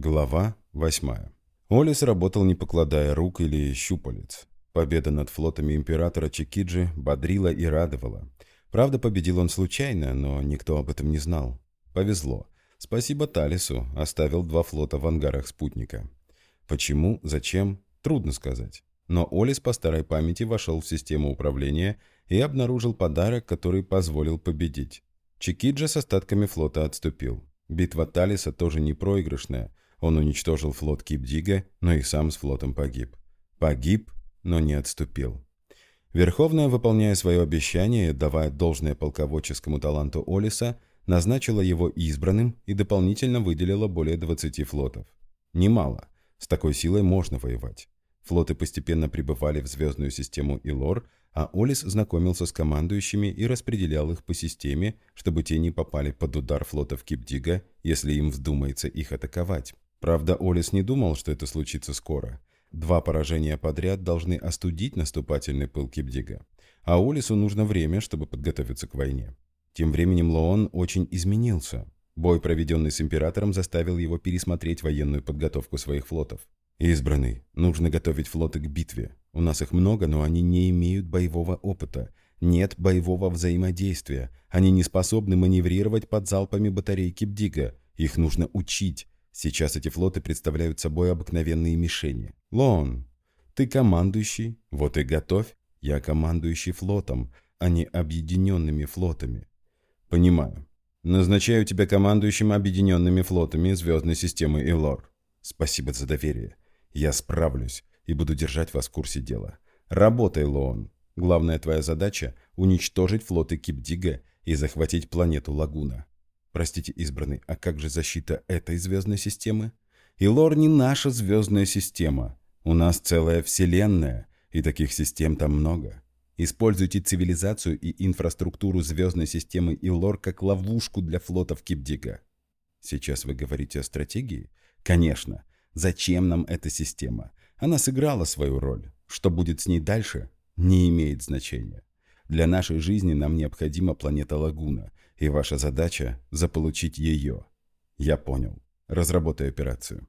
Глава 8. Олис работал не покладая рук или щупалец. Победа над флотами императора Чикиджи бодрила и радовала. Правда, победил он случайно, но никто об этом не знал. Повезло. Спасибо Талису, оставил два флота в ангарах спутника. Почему, зачем, трудно сказать. Но Олис по старой памяти вошел в систему управления и обнаружил подарок, который позволил победить. Чикиджа с остатками флота отступил. Битва Талиса тоже не проигрышная. Он уничтожил флот Кипдига, но и сам с флотом погиб. Погиб, но не отступил. Верховная, выполняя свое обещание, давая должное полководческому таланту Олиса, назначила его избранным и дополнительно выделила более 20 флотов. Немало. С такой силой можно воевать. Флоты постепенно прибывали в звездную систему Илор, а Олис знакомился с командующими и распределял их по системе, чтобы те не попали под удар флотов Кипдига, если им вздумается их атаковать. Правда, Олис не думал, что это случится скоро. Два поражения подряд должны остудить наступательный пыл Кипдига. А Олису нужно время, чтобы подготовиться к войне. Тем временем Лоон очень изменился. Бой, проведенный с Императором, заставил его пересмотреть военную подготовку своих флотов. «Избранный, нужно готовить флоты к битве. У нас их много, но они не имеют боевого опыта. Нет боевого взаимодействия. Они не способны маневрировать под залпами батарей Кипдига. Их нужно учить. Сейчас эти флоты представляют собой обыкновенные мишени. Лон, ты командующий, вот и готовь. Я командующий флотом, а не объединенными флотами. Понимаю. Назначаю тебя командующим объединенными флотами звездной системы Илор. Спасибо за доверие. Я справлюсь и буду держать вас в курсе дела. Работай, Лоон. Главная твоя задача — уничтожить флоты Кипдига и захватить планету Лагуна. Простите, избранный, а как же защита этой звездной системы? Илор не наша звездная система. У нас целая вселенная, и таких систем там много. Используйте цивилизацию и инфраструктуру звездной системы Илор как ловушку для флотов Кипдига. Сейчас вы говорите о стратегии? Конечно. Зачем нам эта система? Она сыграла свою роль. Что будет с ней дальше, не имеет значения. Для нашей жизни нам необходима планета Лагуна, и ваша задача – заполучить ее. Я понял. Разработай операцию.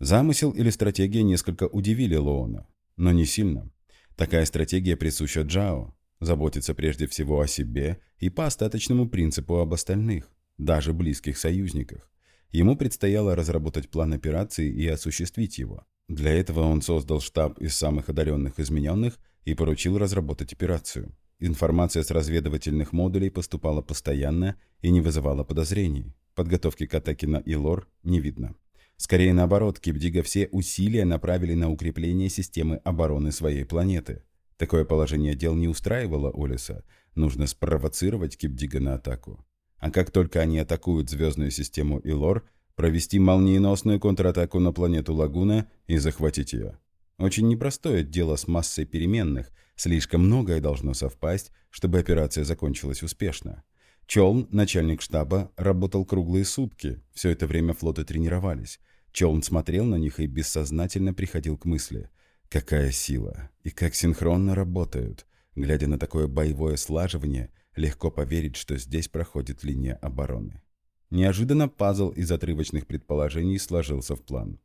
Замысел или стратегия несколько удивили Лоона, но не сильно. Такая стратегия присуща Джао. Заботиться прежде всего о себе и по остаточному принципу об остальных, даже близких союзниках. Ему предстояло разработать план операции и осуществить его. Для этого он создал штаб из самых одаренных измененных и поручил разработать операцию. Информация с разведывательных модулей поступала постоянно и не вызывала подозрений. Подготовки к атаке на Илор не видно. Скорее наоборот, Кипдига все усилия направили на укрепление системы обороны своей планеты. Такое положение дел не устраивало Олиса. Нужно спровоцировать Кипдига на атаку. А как только они атакуют звездную систему Илор, провести молниеносную контратаку на планету Лагуна и захватить ее. Очень непростое дело с массой переменных, слишком многое должно совпасть, чтобы операция закончилась успешно. Челн, начальник штаба, работал круглые сутки, все это время флоты тренировались. Челн смотрел на них и бессознательно приходил к мысли, какая сила и как синхронно работают. Глядя на такое боевое слаживание, легко поверить, что здесь проходит линия обороны. Неожиданно пазл из отрывочных предположений сложился в план.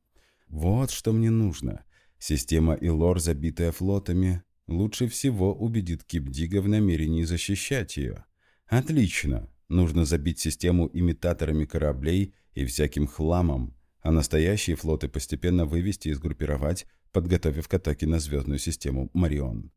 Вот что мне нужно. Система Илор, забитая флотами, лучше всего убедит Кипдига в намерении защищать ее. Отлично. Нужно забить систему имитаторами кораблей и всяким хламом, а настоящие флоты постепенно вывести и сгруппировать, подготовив к атаке на звездную систему Марион.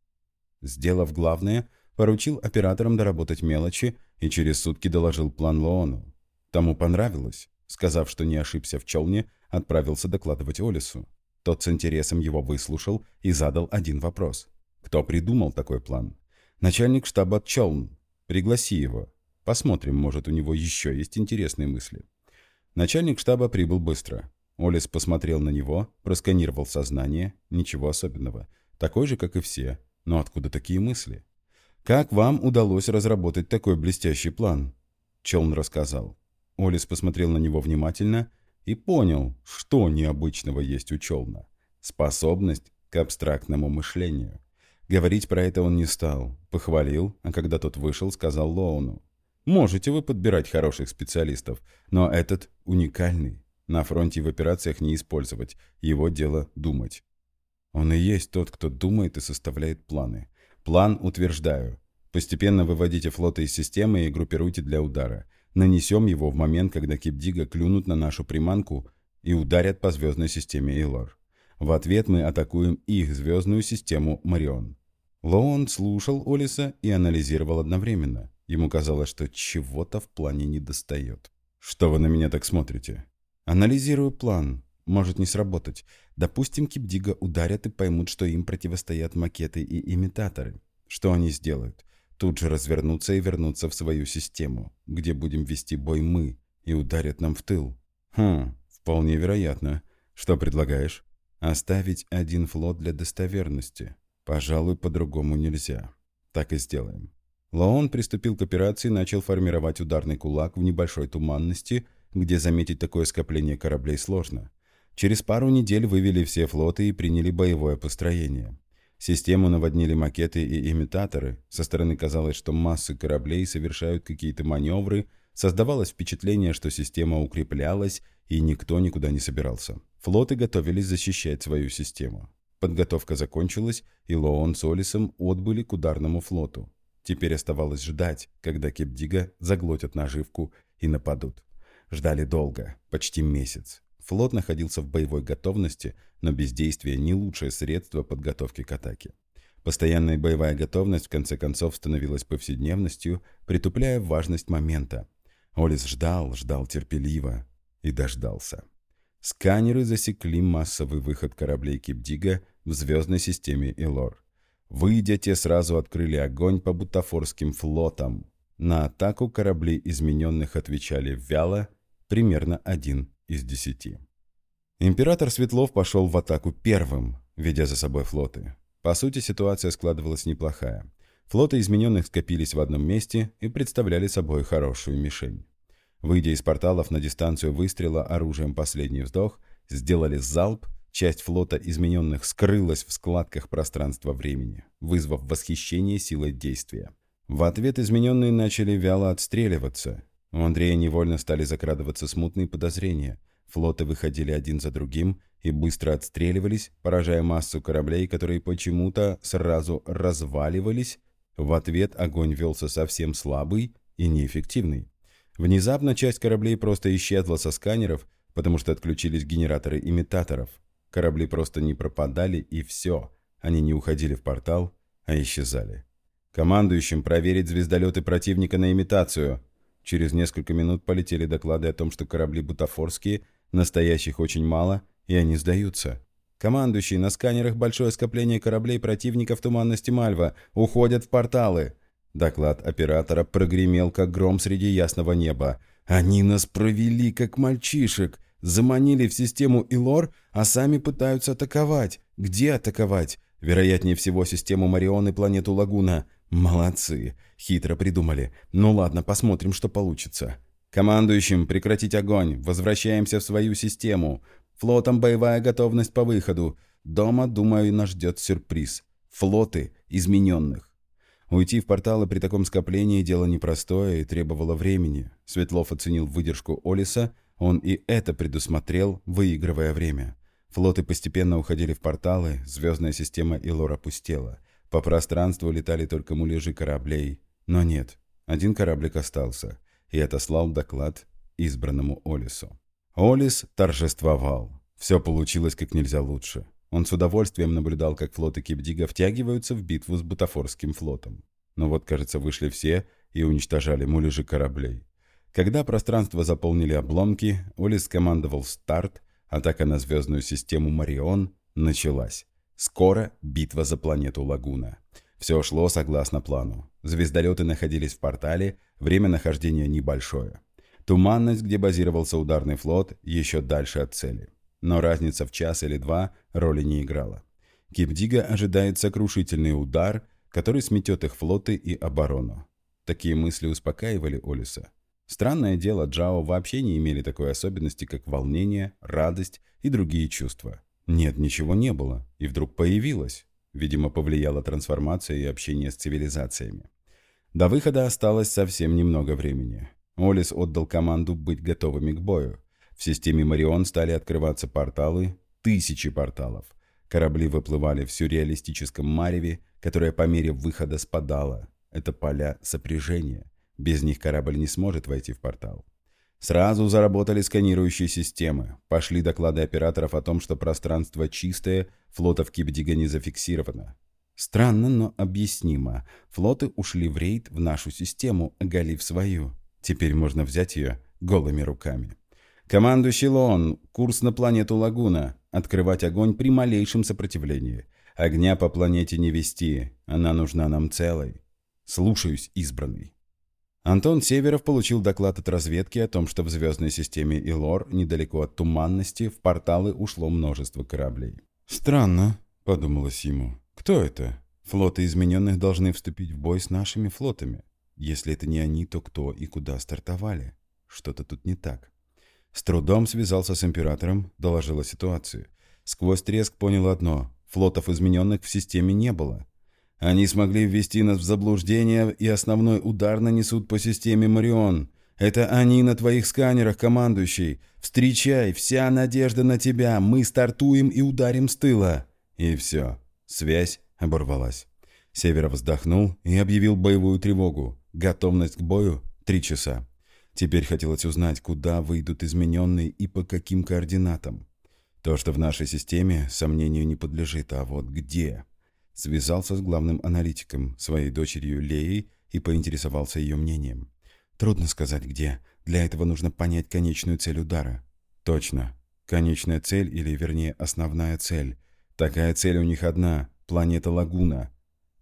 Сделав главное, поручил операторам доработать мелочи и через сутки доложил план Лоону. Тому понравилось. Сказав, что не ошибся в челне, отправился докладывать Олису. Тот с интересом его выслушал и задал один вопрос. Кто придумал такой план? Начальник штаба Челн. Пригласи его. Посмотрим, может, у него еще есть интересные мысли. Начальник штаба прибыл быстро. Олис посмотрел на него, просканировал сознание. Ничего особенного. Такой же, как и все. Но откуда такие мысли? Как вам удалось разработать такой блестящий план? Челн рассказал. Олис посмотрел на него внимательно и понял, что необычного есть у Челна. Способность к абстрактному мышлению. Говорить про это он не стал. Похвалил, а когда тот вышел, сказал Лоуну. «Можете вы подбирать хороших специалистов, но этот уникальный. На фронте и в операциях не использовать. Его дело думать. Он и есть тот, кто думает и составляет планы. План утверждаю. Постепенно выводите флоты из системы и группируйте для удара. Нанесем его в момент, когда Кипдига клюнут на нашу приманку и ударят по звездной системе Эйлор. В ответ мы атакуем их звездную систему Марион. Лоун слушал Олиса и анализировал одновременно. Ему казалось, что чего-то в плане не достает. «Что вы на меня так смотрите?» «Анализирую план. Может не сработать. Допустим, Кипдига ударят и поймут, что им противостоят макеты и имитаторы. Что они сделают? Тут же развернутся и вернутся в свою систему, где будем вести бой мы, и ударят нам в тыл. Хм, вполне вероятно. Что предлагаешь? Оставить один флот для достоверности. Пожалуй, по-другому нельзя. Так и сделаем. Лаон приступил к операции и начал формировать ударный кулак в небольшой туманности, где заметить такое скопление кораблей сложно. Через пару недель вывели все флоты и приняли боевое построение. Систему наводнили макеты и имитаторы. Со стороны казалось, что массы кораблей совершают какие-то маневры. Создавалось впечатление, что система укреплялась, и никто никуда не собирался. Флоты готовились защищать свою систему. Подготовка закончилась, и Лоон с Олисом отбыли к ударному флоту. Теперь оставалось ждать, когда Кепдига заглотят наживку и нападут. Ждали долго, почти месяц. Флот находился в боевой готовности, но бездействие не лучшее средство подготовки к атаке. Постоянная боевая готовность в конце концов становилась повседневностью, притупляя важность момента. Олис ждал, ждал терпеливо и дождался. Сканеры засекли массовый выход кораблей Кипдига в звездной системе Элор. Выйдя, те сразу открыли огонь по бутафорским флотам. На атаку корабли измененных отвечали вяло, примерно один из десяти. Император Светлов пошел в атаку первым, ведя за собой флоты. По сути, ситуация складывалась неплохая. Флоты измененных скопились в одном месте и представляли собой хорошую мишень. Выйдя из порталов на дистанцию выстрела оружием «Последний вздох», сделали залп, часть флота измененных скрылась в складках пространства-времени, вызвав восхищение силой действия. В ответ измененные начали вяло отстреливаться, у Андрея невольно стали закрадываться смутные подозрения. Флоты выходили один за другим и быстро отстреливались, поражая массу кораблей, которые почему-то сразу разваливались. В ответ огонь велся совсем слабый и неэффективный. Внезапно часть кораблей просто исчезла со сканеров, потому что отключились генераторы имитаторов. Корабли просто не пропадали и все. Они не уходили в портал, а исчезали. Командующим проверить звездолеты противника на имитацию – Через несколько минут полетели доклады о том, что корабли бутафорские, настоящих очень мало, и они сдаются. Командующий, на сканерах большое скопление кораблей противника в туманности Мальва. Уходят в порталы. Доклад оператора прогремел, как гром среди ясного неба. Они нас провели, как мальчишек. Заманили в систему Илор, а сами пытаются атаковать. Где атаковать? Вероятнее всего, систему Марион и планету Лагуна. Молодцы. Хитро придумали. Ну ладно, посмотрим, что получится. Командующим, прекратить огонь. Возвращаемся в свою систему. Флотом боевая готовность по выходу. Дома, думаю, нас ждет сюрприз. Флоты измененных. Уйти в порталы при таком скоплении дело непростое и требовало времени. Светлов оценил выдержку Олиса, он и это предусмотрел, выигрывая время. Флоты постепенно уходили в порталы, звездная система Илор опустела. По пространству летали только муляжи кораблей. Но нет, один кораблик остался и отослал доклад избранному Олису. Олис торжествовал. Все получилось как нельзя лучше. Он с удовольствием наблюдал, как флоты Кипдига втягиваются в битву с Бутафорским флотом. Но вот, кажется, вышли все и уничтожали муляжи кораблей. Когда пространство заполнили обломки, Олис командовал старт, атака на звездную систему Марион началась. Скоро битва за планету Лагуна. Все шло согласно плану. Звездолеты находились в портале, время нахождения небольшое. Туманность, где базировался ударный флот, еще дальше от цели. Но разница в час или два роли не играла. Кипдига ожидает сокрушительный удар, который сметет их флоты и оборону. Такие мысли успокаивали Олиса. Странное дело, Джао вообще не имели такой особенности, как волнение, радость и другие чувства. Нет, ничего не было, и вдруг появилось. Видимо, повлияла трансформация и общение с цивилизациями. До выхода осталось совсем немного времени. Олис отдал команду быть готовыми к бою. В системе Марион стали открываться порталы, тысячи порталов. Корабли выплывали в сюрреалистическом мареве, которое по мере выхода спадало. Это поля сопряжения. Без них корабль не сможет войти в портал. Сразу заработали сканирующие системы. Пошли доклады операторов о том, что пространство чистое, флота в Кибдига не зафиксировано. Странно, но объяснимо. Флоты ушли в рейд в нашу систему, оголив свою. Теперь можно взять ее голыми руками. Командующий Лоон, курс на планету Лагуна. Открывать огонь при малейшем сопротивлении. Огня по планете не вести, она нужна нам целой. Слушаюсь, избранный. Антон Северов получил доклад от разведки о том, что в звездной системе Илор, недалеко от туманности, в порталы ушло множество кораблей. «Странно», — подумалось ему. «Кто это? Флоты измененных должны вступить в бой с нашими флотами. Если это не они, то кто и куда стартовали? Что-то тут не так». С трудом связался с императором, доложил о ситуации. Сквозь треск понял одно — флотов измененных в системе не было. Они смогли ввести нас в заблуждение и основной удар нанесут по системе Марион. Это они на твоих сканерах, командующий. Встречай, вся надежда на тебя. Мы стартуем и ударим с тыла. И все. Связь оборвалась. Северов вздохнул и объявил боевую тревогу. Готовность к бою – три часа. Теперь хотелось узнать, куда выйдут измененные и по каким координатам. То, что в нашей системе, сомнению не подлежит, а вот где – Связался с главным аналитиком, своей дочерью Леей, и поинтересовался ее мнением. Трудно сказать где. Для этого нужно понять конечную цель удара. Точно. Конечная цель, или вернее основная цель. Такая цель у них одна – планета Лагуна.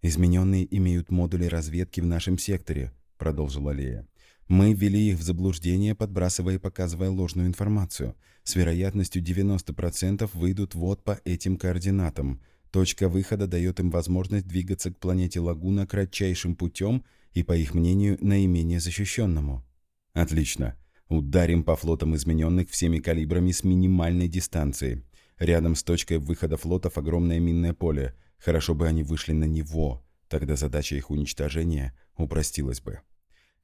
Измененные имеют модули разведки в нашем секторе, продолжила Лея. Мы ввели их в заблуждение, подбрасывая и показывая ложную информацию. С вероятностью 90% выйдут вот по этим координатам. Точка выхода дает им возможность двигаться к планете Лагуна кратчайшим путем и, по их мнению, наименее защищенному. Отлично. Ударим по флотам измененных всеми калибрами с минимальной дистанции. Рядом с точкой выхода флотов огромное минное поле. Хорошо бы они вышли на него. Тогда задача их уничтожения упростилась бы.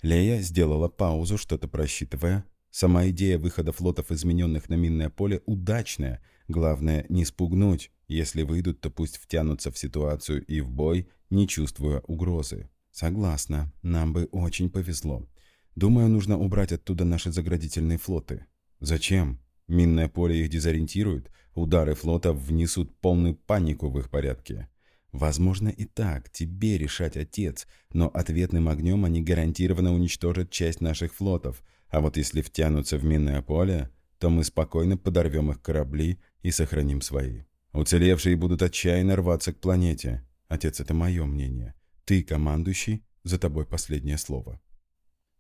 Лея сделала паузу, что-то просчитывая. Сама идея выхода флотов измененных на минное поле удачная. Главное, не спугнуть, если выйдут, то пусть втянутся в ситуацию и в бой, не чувствуя угрозы. Согласна, нам бы очень повезло. Думаю, нужно убрать оттуда наши заградительные флоты. Зачем? Минное поле их дезориентирует, удары флота внесут полную панику в их порядке. Возможно и так, тебе решать, отец, но ответным огнем они гарантированно уничтожат часть наших флотов, а вот если втянутся в минное поле, то мы спокойно подорвем их корабли и сохраним свои. Уцелевшие будут отчаянно рваться к планете. Отец, это мое мнение. Ты, командующий, за тобой последнее слово.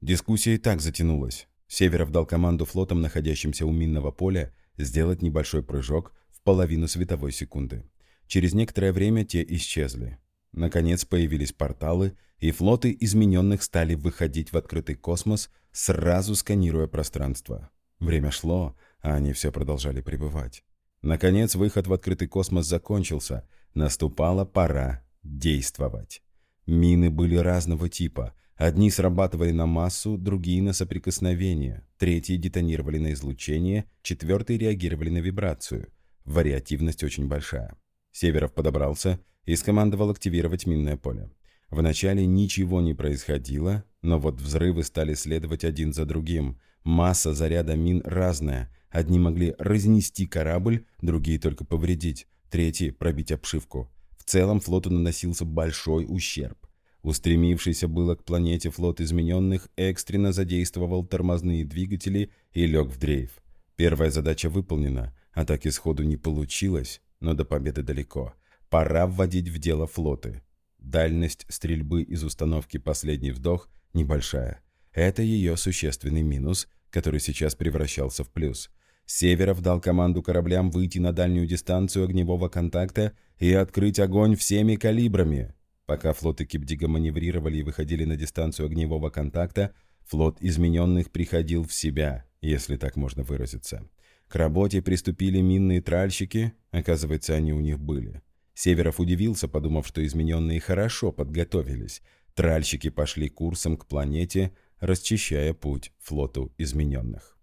Дискуссия и так затянулась. Северов дал команду флотам, находящимся у минного поля, сделать небольшой прыжок в половину световой секунды. Через некоторое время те исчезли. Наконец появились порталы, и флоты измененных стали выходить в открытый космос, сразу сканируя пространство. Время шло, а они все продолжали пребывать. Наконец, выход в открытый космос закончился. Наступала пора действовать. Мины были разного типа. Одни срабатывали на массу, другие на соприкосновение, третьи детонировали на излучение, четвертые реагировали на вибрацию. Вариативность очень большая. Северов подобрался и скомандовал активировать минное поле. Вначале ничего не происходило, но вот взрывы стали следовать один за другим. Масса заряда мин разная, Одни могли разнести корабль, другие только повредить, третьи – пробить обшивку. В целом флоту наносился большой ущерб. Устремившийся было к планете флот измененных экстренно задействовал тормозные двигатели и лег в дрейф. Первая задача выполнена, атаки сходу не получилось, но до победы далеко. Пора вводить в дело флоты. Дальность стрельбы из установки «Последний вдох» небольшая. Это ее существенный минус, который сейчас превращался в плюс. Северов дал команду кораблям выйти на дальнюю дистанцию огневого контакта и открыть огонь всеми калибрами. Пока флоты Кипдига маневрировали и выходили на дистанцию огневого контакта, флот измененных приходил в себя, если так можно выразиться. К работе приступили минные тральщики, оказывается, они у них были. Северов удивился, подумав, что измененные хорошо подготовились. Тральщики пошли курсом к планете, расчищая путь флоту измененных.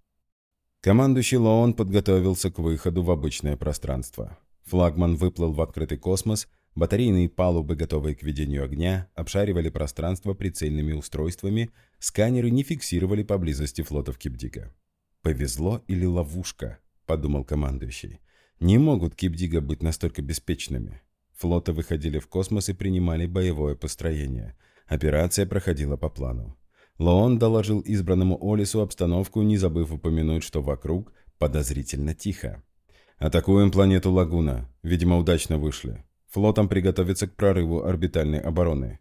Командующий Лоон подготовился к выходу в обычное пространство. Флагман выплыл в открытый космос, батарейные палубы, готовые к ведению огня, обшаривали пространство прицельными устройствами, сканеры не фиксировали поблизости флотов Кипдига. «Повезло или ловушка?» – подумал командующий. «Не могут Кипдига быть настолько беспечными». Флоты выходили в космос и принимали боевое построение. Операция проходила по плану. Лоон доложил избранному Олису обстановку, не забыв упомянуть, что вокруг подозрительно тихо. «Атакуем планету Лагуна. Видимо, удачно вышли. Флотом приготовиться к прорыву орбитальной обороны».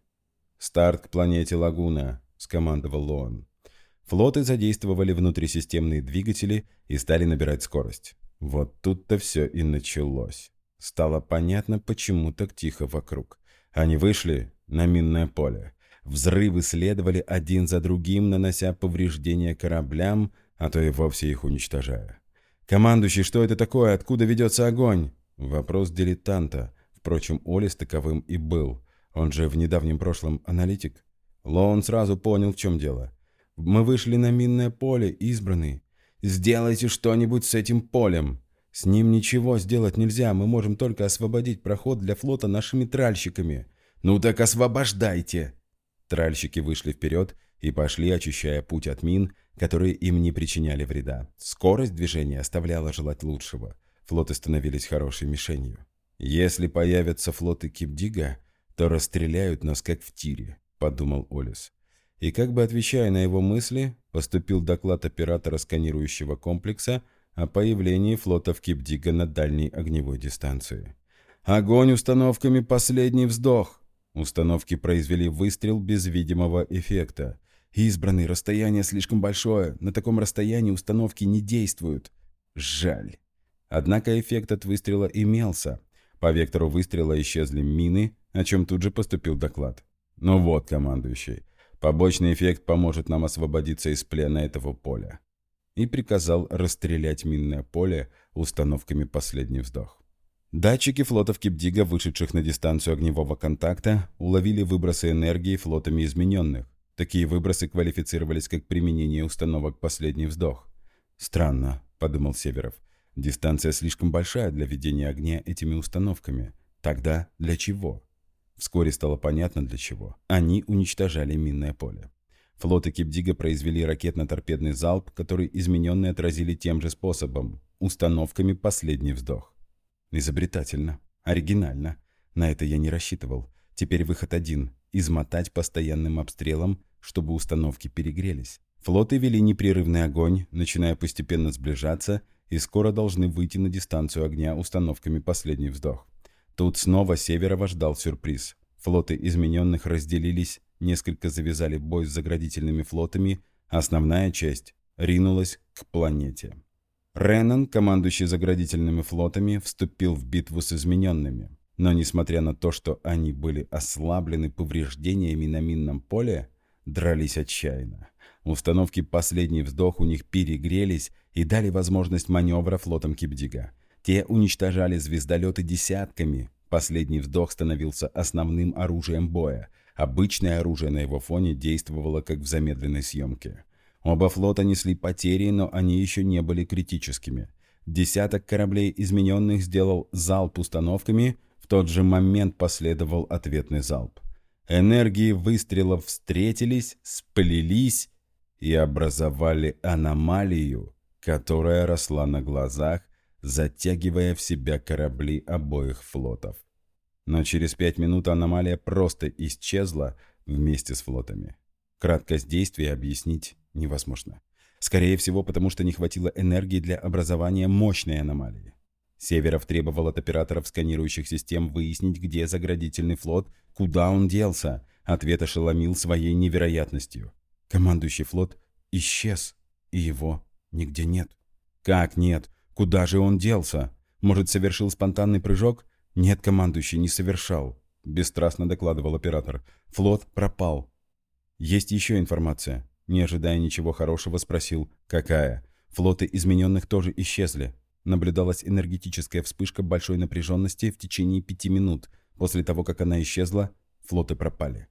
«Старт к планете Лагуна», — скомандовал Лоон. Флоты задействовали внутрисистемные двигатели и стали набирать скорость. Вот тут-то все и началось. Стало понятно, почему так тихо вокруг. Они вышли на минное поле. Взрывы следовали один за другим, нанося повреждения кораблям, а то и вовсе их уничтожая. «Командующий, что это такое? Откуда ведется огонь?» Вопрос дилетанта. Впрочем, Олис таковым и был. Он же в недавнем прошлом аналитик. Лоун сразу понял, в чем дело. «Мы вышли на минное поле, избранный. Сделайте что-нибудь с этим полем!» С ним ничего сделать нельзя, мы можем только освободить проход для флота нашими тральщиками. Ну так освобождайте!» Тральщики вышли вперед и пошли, очищая путь от мин, которые им не причиняли вреда. Скорость движения оставляла желать лучшего. Флоты становились хорошей мишенью. «Если появятся флоты Кипдига, то расстреляют нас, как в тире», — подумал Олис. И как бы отвечая на его мысли, поступил доклад оператора сканирующего комплекса о появлении флотов Кипдига на дальней огневой дистанции. «Огонь установками последний вздох!» Установки произвели выстрел без видимого эффекта. Избранный, расстояние слишком большое. На таком расстоянии установки не действуют. Жаль. Однако эффект от выстрела имелся. По вектору выстрела исчезли мины, о чем тут же поступил доклад. Ну вот, командующий, побочный эффект поможет нам освободиться из плена этого поля. И приказал расстрелять минное поле установками «Последний вздох». Датчики флотов Кипдига, вышедших на дистанцию огневого контакта, уловили выбросы энергии флотами измененных. Такие выбросы квалифицировались как применение установок «Последний вздох». «Странно», — подумал Северов. «Дистанция слишком большая для ведения огня этими установками. Тогда для чего?» Вскоре стало понятно для чего. Они уничтожали минное поле. Флоты Кипдига произвели ракетно-торпедный залп, который измененные отразили тем же способом – установками «Последний вздох». Изобретательно. Оригинально. На это я не рассчитывал. Теперь выход один – измотать постоянным обстрелом, чтобы установки перегрелись. Флоты вели непрерывный огонь, начиная постепенно сближаться, и скоро должны выйти на дистанцию огня установками «Последний вздох». Тут снова Северова ждал сюрприз. Флоты измененных разделились, несколько завязали бой с заградительными флотами, основная часть ринулась к планете. Реннон, командующий заградительными флотами, вступил в битву с измененными. Но несмотря на то, что они были ослаблены повреждениями на минном поле, дрались отчаянно. Установки «Последний вздох» у них перегрелись и дали возможность маневра флотам Кипдига. Те уничтожали звездолеты десятками. «Последний вздох» становился основным оружием боя. Обычное оружие на его фоне действовало как в замедленной съемке. Оба флота несли потери, но они еще не были критическими. Десяток кораблей измененных сделал залп установками, в тот же момент последовал ответный залп. Энергии выстрелов встретились, сплелись и образовали аномалию, которая росла на глазах, затягивая в себя корабли обоих флотов. Но через пять минут аномалия просто исчезла вместе с флотами. Краткость действия объяснить невозможно. Скорее всего, потому что не хватило энергии для образования мощной аномалии. Северов требовал от операторов сканирующих систем выяснить, где заградительный флот, куда он делся. Ответ ошеломил своей невероятностью. Командующий флот исчез, и его нигде нет. Как нет? Куда же он делся? Может, совершил спонтанный прыжок? Нет, командующий не совершал. Бесстрастно докладывал оператор. Флот пропал. Есть еще информация. Не ожидая ничего хорошего, спросил «Какая?». Флоты измененных тоже исчезли. Наблюдалась энергетическая вспышка большой напряженности в течение пяти минут. После того, как она исчезла, флоты пропали.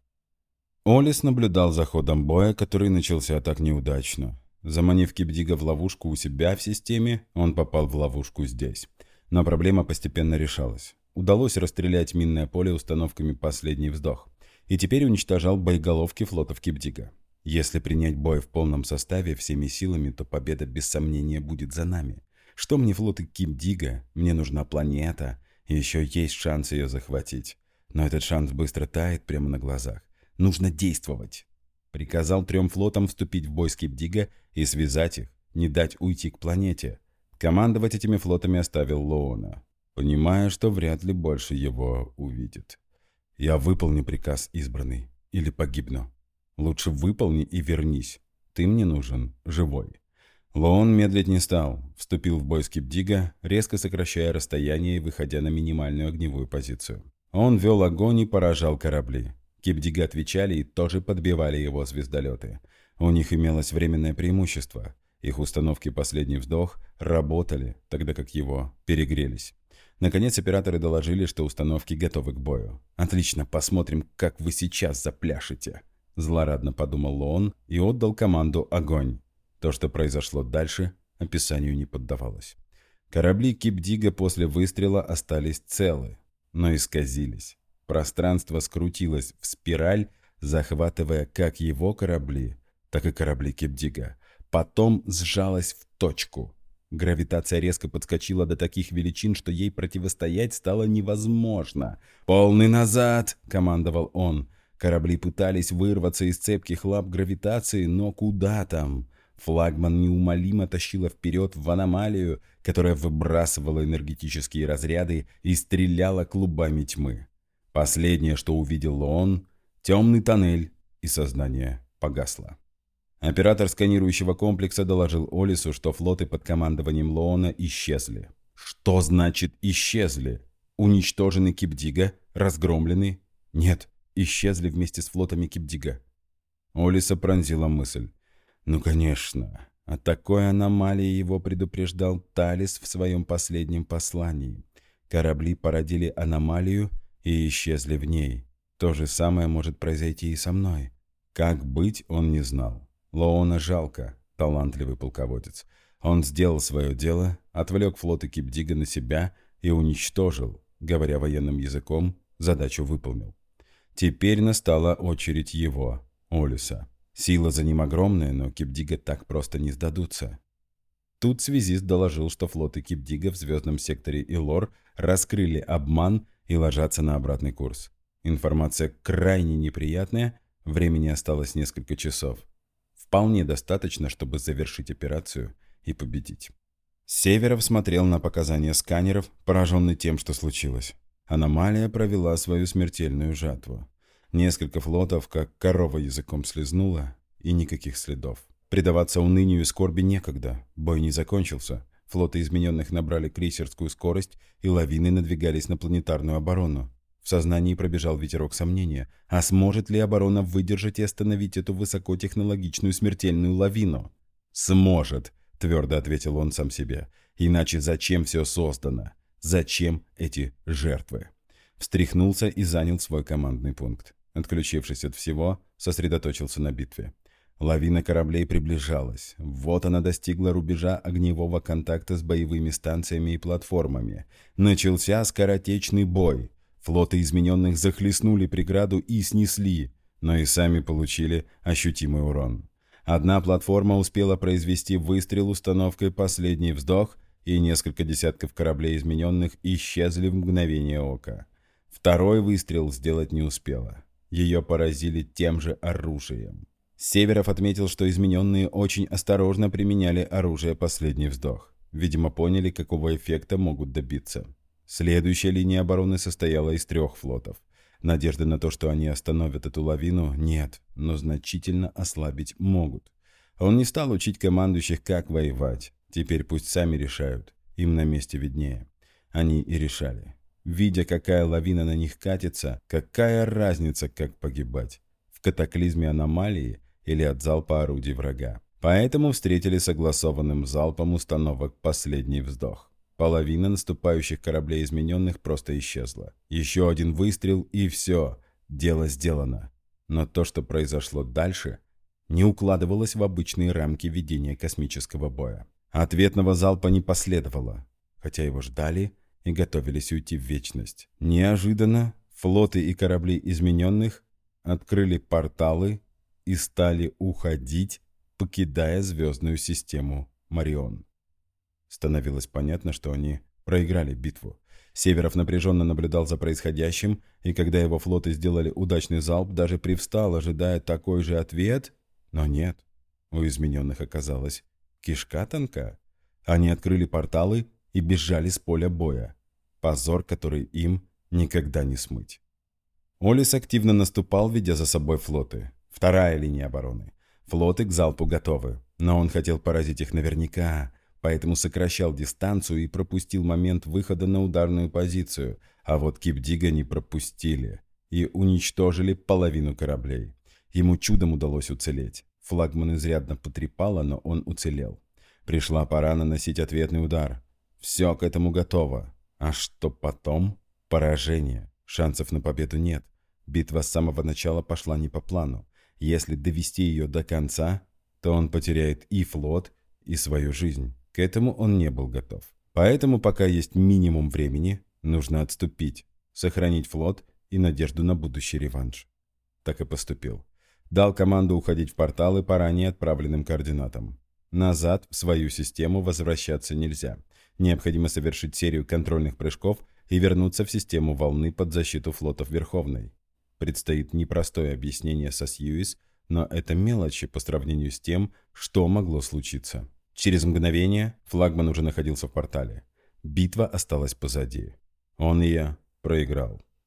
Олис наблюдал за ходом боя, который начался так неудачно. Заманив Кипдига в ловушку у себя в системе, он попал в ловушку здесь. Но проблема постепенно решалась. Удалось расстрелять минное поле установками «Последний вздох». И теперь уничтожал боеголовки флотов Кипдига. Если принять бой в полном составе всеми силами, то победа без сомнения будет за нами. Что мне флоты Кипдига? Мне нужна планета. И еще есть шанс ее захватить. Но этот шанс быстро тает прямо на глазах. Нужно действовать. Приказал трем флотам вступить в бой с Кипдига и связать их, не дать уйти к планете. Командовать этими флотами оставил Лоуна, понимая, что вряд ли больше его увидит. «Я выполню приказ избранный, или погибну. Лучше выполни и вернись. Ты мне нужен живой». Лоун медлить не стал, вступил в бой с Кипдига, резко сокращая расстояние и выходя на минимальную огневую позицию. Он вел огонь и поражал корабли. Кипдига отвечали и тоже подбивали его звездолеты. У них имелось временное преимущество. Их установки «Последний вздох» работали, тогда как его перегрелись. Наконец операторы доложили, что установки готовы к бою. «Отлично, посмотрим, как вы сейчас запляшете», – злорадно подумал он и отдал команду «Огонь». То, что произошло дальше, описанию не поддавалось. Корабли Кипдига после выстрела остались целы, но исказились. Пространство скрутилось в спираль, захватывая как его корабли, так и корабли Кепдига. Потом сжалось в точку. Гравитация резко подскочила до таких величин, что ей противостоять стало невозможно. «Полный назад!» — командовал он. Корабли пытались вырваться из цепких лап гравитации, но куда там? Флагман неумолимо тащила вперед в аномалию, которая выбрасывала энергетические разряды и стреляла клубами тьмы. Последнее, что увидел он, темный тоннель, и сознание погасло. Оператор сканирующего комплекса доложил Олису, что флоты под командованием Лоона исчезли. Что значит «исчезли»? Уничтожены Кипдига? Разгромлены? Нет, исчезли вместе с флотами Кипдига. Олиса пронзила мысль. Ну, конечно, о такой аномалии его предупреждал Талис в своем последнем послании. Корабли породили аномалию – и исчезли в ней. То же самое может произойти и со мной. Как быть, он не знал. Лоона жалко, талантливый полководец. Он сделал свое дело, отвлек флоты Кипдига на себя и уничтожил, говоря военным языком, задачу выполнил. Теперь настала очередь его, Олюса. Сила за ним огромная, но Кипдига так просто не сдадутся. Тут связист доложил, что флоты Кипдига в звездном секторе Илор раскрыли обман и ложатся на обратный курс. Информация крайне неприятная, времени осталось несколько часов. Вполне достаточно, чтобы завершить операцию и победить. Северов смотрел на показания сканеров, пораженный тем, что случилось. Аномалия провела свою смертельную жатву. Несколько флотов, как корова языком слезнула, и никаких следов. Предаваться унынию и скорби некогда, бой не закончился. Флоты измененных набрали крейсерскую скорость, и лавины надвигались на планетарную оборону. В сознании пробежал ветерок сомнения. А сможет ли оборона выдержать и остановить эту высокотехнологичную смертельную лавину? «Сможет», — твердо ответил он сам себе. «Иначе зачем все создано? Зачем эти жертвы?» Встряхнулся и занял свой командный пункт. Отключившись от всего, сосредоточился на битве. Лавина кораблей приближалась. Вот она достигла рубежа огневого контакта с боевыми станциями и платформами. Начался скоротечный бой. Флоты измененных захлестнули преграду и снесли, но и сами получили ощутимый урон. Одна платформа успела произвести выстрел установкой «Последний вздох», и несколько десятков кораблей измененных исчезли в мгновение ока. Второй выстрел сделать не успела. Ее поразили тем же оружием. Северов отметил, что измененные очень осторожно применяли оружие «Последний вздох». Видимо, поняли, какого эффекта могут добиться. Следующая линия обороны состояла из трех флотов. Надежды на то, что они остановят эту лавину, нет, но значительно ослабить могут. Он не стал учить командующих, как воевать. Теперь пусть сами решают. Им на месте виднее. Они и решали. Видя, какая лавина на них катится, какая разница, как погибать. В катаклизме аномалии или от залпа орудий врага. Поэтому встретили согласованным залпом установок последний вздох. Половина наступающих кораблей измененных просто исчезла. Еще один выстрел и все, дело сделано. Но то, что произошло дальше, не укладывалось в обычные рамки ведения космического боя. Ответного залпа не последовало, хотя его ждали и готовились уйти в вечность. Неожиданно флоты и корабли измененных открыли порталы и стали уходить, покидая звездную систему Марион. Становилось понятно, что они проиграли битву. Северов напряженно наблюдал за происходящим, и когда его флоты сделали удачный залп, даже привстал, ожидая такой же ответ, но нет. У измененных оказалась кишка тонка. Они открыли порталы и бежали с поля боя. Позор, который им никогда не смыть. Олис активно наступал, ведя за собой флоты. Вторая линия обороны. Флоты к залпу готовы, но он хотел поразить их наверняка, поэтому сокращал дистанцию и пропустил момент выхода на ударную позицию, а вот Кипдига не пропустили и уничтожили половину кораблей. Ему чудом удалось уцелеть. Флагман изрядно потрепало, но он уцелел. Пришла пора наносить ответный удар. Все к этому готово. А что потом? Поражение. Шансов на победу нет. Битва с самого начала пошла не по плану. Если довести ее до конца, то он потеряет и флот, и свою жизнь. К этому он не был готов. Поэтому, пока есть минимум времени, нужно отступить, сохранить флот и надежду на будущий реванш. Так и поступил. Дал команду уходить в порталы по ранее отправленным координатам. Назад в свою систему возвращаться нельзя. Необходимо совершить серию контрольных прыжков и вернуться в систему волны под защиту флотов Верховной. Предстоит непростое объяснение со Сьюис, но это мелочи по сравнению с тем, что могло случиться. Через мгновение флагман уже находился в портале. Битва осталась позади. Он ее проиграл.